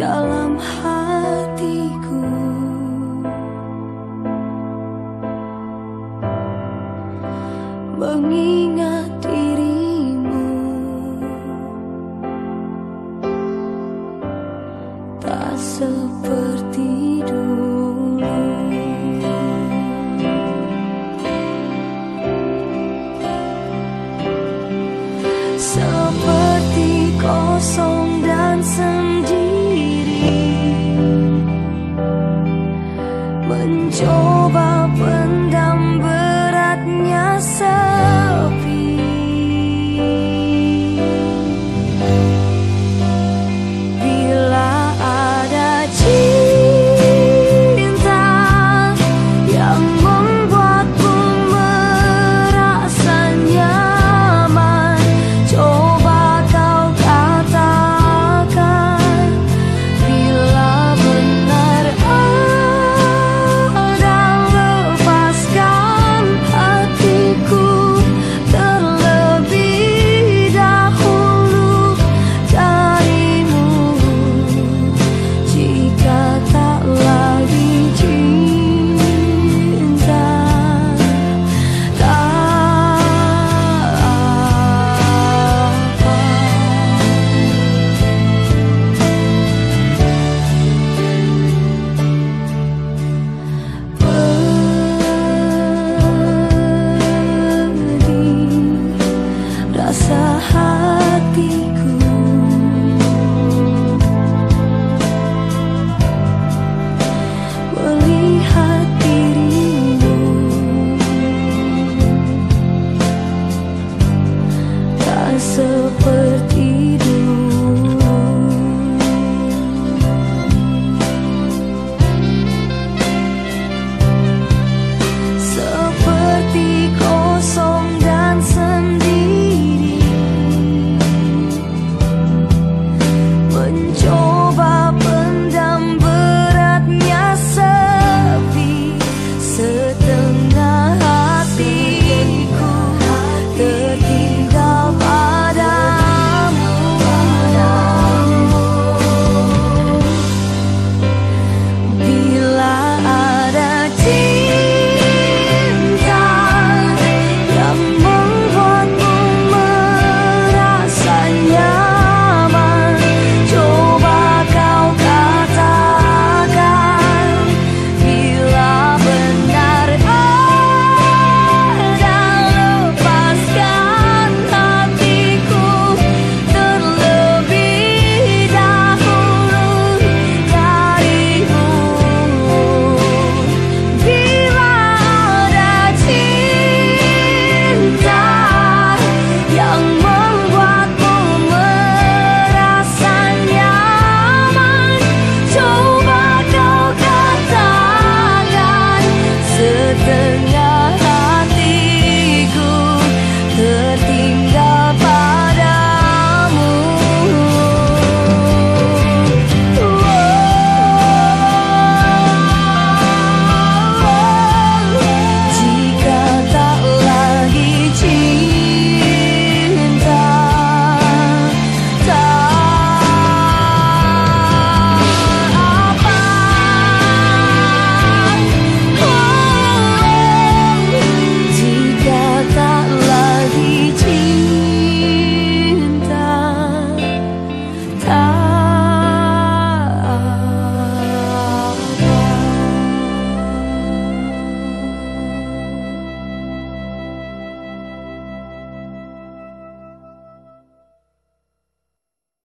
dalam hatiku. Mengingat dirimu. Tak seperti dulu. Seperti kosong dan sembuh seperti